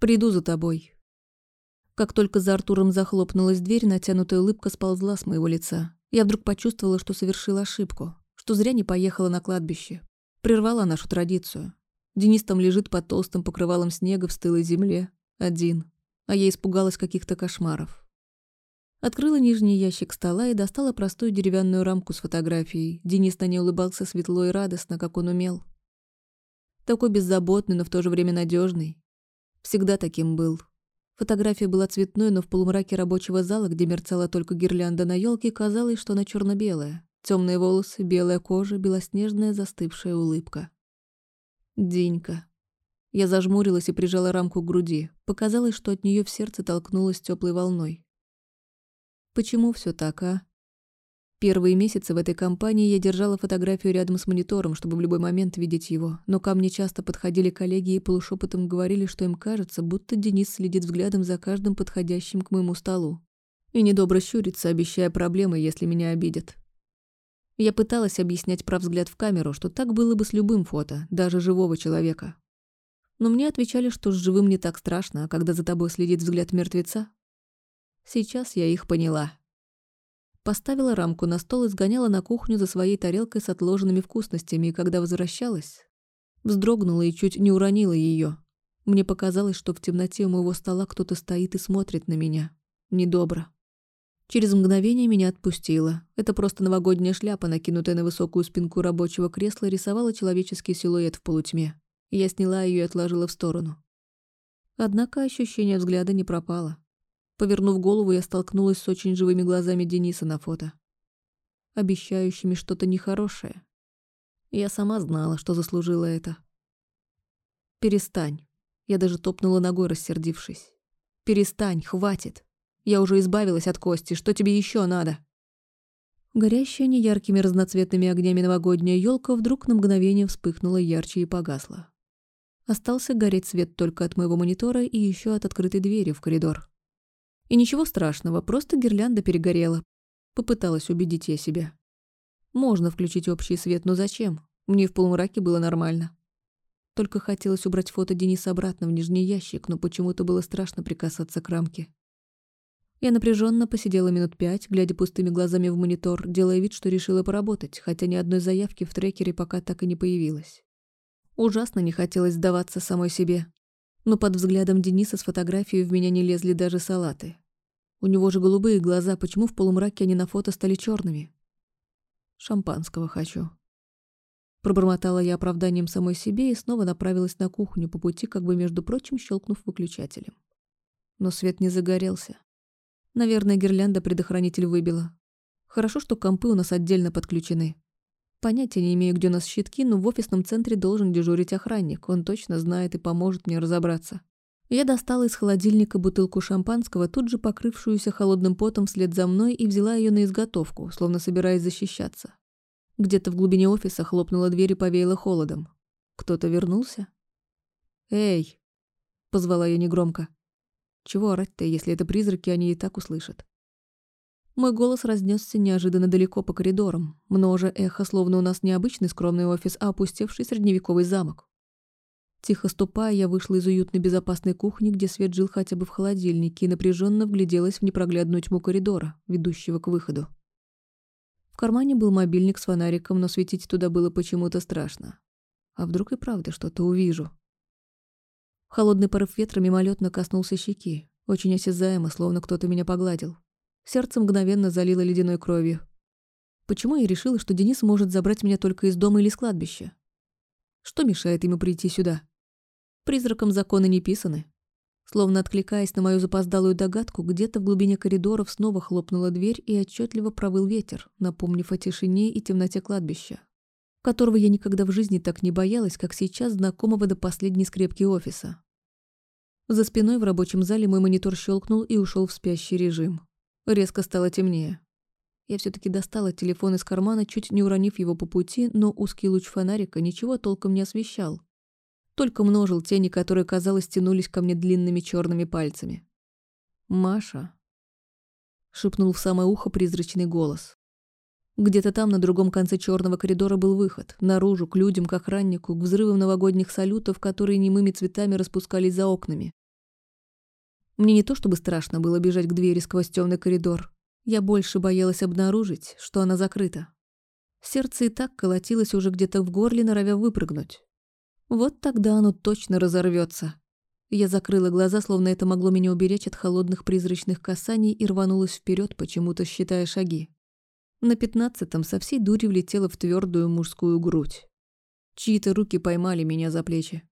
«Приду за тобой». Как только за Артуром захлопнулась дверь, натянутая улыбка сползла с моего лица. Я вдруг почувствовала, что совершила ошибку, что зря не поехала на кладбище. Прервала нашу традицию. Денис там лежит под толстым покрывалом снега в стылой земле. Один. А я испугалась каких-то кошмаров. Открыла нижний ящик стола и достала простую деревянную рамку с фотографией. Денис на ней улыбался светло и радостно, как он умел. Такой беззаботный, но в то же время надежный. Всегда таким был. Фотография была цветной, но в полумраке рабочего зала, где мерцала только гирлянда на елке, казалось, что она черно белая Темные волосы, белая кожа, белоснежная застывшая улыбка. Динька. Я зажмурилась и прижала рамку к груди. Показалось, что от нее в сердце толкнулась теплой волной. Почему все так, а? Первые месяцы в этой компании я держала фотографию рядом с монитором, чтобы в любой момент видеть его, но ко мне часто подходили коллеги и полушепотом говорили, что им кажется, будто Денис следит взглядом за каждым подходящим к моему столу. И недобро щурится, обещая проблемы, если меня обидят. Я пыталась объяснять про взгляд в камеру, что так было бы с любым фото, даже живого человека. Но мне отвечали, что с живым не так страшно, а когда за тобой следит взгляд мертвеца. Сейчас я их поняла. Поставила рамку на стол и сгоняла на кухню за своей тарелкой с отложенными вкусностями, и когда возвращалась, вздрогнула и чуть не уронила ее. Мне показалось, что в темноте у моего стола кто-то стоит и смотрит на меня. Недобро. Через мгновение меня отпустило. Это просто новогодняя шляпа, накинутая на высокую спинку рабочего кресла, рисовала человеческий силуэт в полутьме. Я сняла ее и отложила в сторону. Однако ощущение взгляда не пропало. Повернув голову, я столкнулась с очень живыми глазами Дениса на фото. Обещающими что-то нехорошее. Я сама знала, что заслужила это. «Перестань». Я даже топнула ногой, рассердившись. «Перестань, хватит. Я уже избавилась от Кости. Что тебе еще надо?» Горящая неяркими разноцветными огнями новогодняя елка вдруг на мгновение вспыхнула ярче и погасла. Остался гореть свет только от моего монитора и еще от открытой двери в коридор. И ничего страшного, просто гирлянда перегорела. Попыталась убедить я себя. Можно включить общий свет, но зачем? Мне в полумраке было нормально. Только хотелось убрать фото Дениса обратно в нижний ящик, но почему-то было страшно прикасаться к рамке. Я напряженно посидела минут пять, глядя пустыми глазами в монитор, делая вид, что решила поработать, хотя ни одной заявки в трекере пока так и не появилось. Ужасно не хотелось сдаваться самой себе. Но под взглядом Дениса с фотографией в меня не лезли даже салаты. У него же голубые глаза, почему в полумраке они на фото стали черными? Шампанского хочу. Пробормотала я оправданием самой себе и снова направилась на кухню, по пути как бы, между прочим, щелкнув выключателем. Но свет не загорелся. Наверное, гирлянда предохранитель выбила. Хорошо, что компы у нас отдельно подключены. Понятия не имею, где у нас щитки, но в офисном центре должен дежурить охранник. Он точно знает и поможет мне разобраться. Я достала из холодильника бутылку шампанского, тут же покрывшуюся холодным потом вслед за мной, и взяла ее на изготовку, словно собираясь защищаться. Где-то в глубине офиса хлопнула дверь и повеяло холодом. Кто-то вернулся? «Эй!» — позвала я негромко. Чего орать-то, если это призраки, они и так услышат? Мой голос разнесся неожиданно далеко по коридорам. Множе эхо, словно у нас не обычный скромный офис, а опустевший средневековый замок. Тихо ступая, я вышла из уютной безопасной кухни, где свет жил хотя бы в холодильнике, и напряженно вгляделась в непроглядную тьму коридора, ведущего к выходу. В кармане был мобильник с фонариком, но светить туда было почему-то страшно. А вдруг и правда что-то увижу? Холодный порыв ветра мимолетно коснулся щеки, очень осязаемо, словно кто-то меня погладил. Сердце мгновенно залило ледяной кровью. Почему я решила, что Денис может забрать меня только из дома или с кладбища? Что мешает ему прийти сюда? Призракам законы не писаны. Словно откликаясь на мою запоздалую догадку, где-то в глубине коридоров снова хлопнула дверь и отчетливо провыл ветер, напомнив о тишине и темноте кладбища которого я никогда в жизни так не боялась, как сейчас знакомого до последней скрепки офиса. За спиной в рабочем зале мой монитор щелкнул и ушел в спящий режим. Резко стало темнее. Я все таки достала телефон из кармана, чуть не уронив его по пути, но узкий луч фонарика ничего толком не освещал. Только множил тени, которые, казалось, тянулись ко мне длинными черными пальцами. «Маша», — шепнул в самое ухо призрачный голос. Где-то там, на другом конце черного коридора, был выход. Наружу, к людям, к охраннику, к взрывам новогодних салютов, которые немыми цветами распускались за окнами. Мне не то чтобы страшно было бежать к двери сквозь темный коридор. Я больше боялась обнаружить, что она закрыта. Сердце и так колотилось уже где-то в горле, норовя выпрыгнуть. Вот тогда оно точно разорвется. Я закрыла глаза, словно это могло меня уберечь от холодных призрачных касаний и рванулась вперед, почему-то считая шаги. На пятнадцатом со всей дури влетела в твердую мужскую грудь. Чьи-то руки поймали меня за плечи.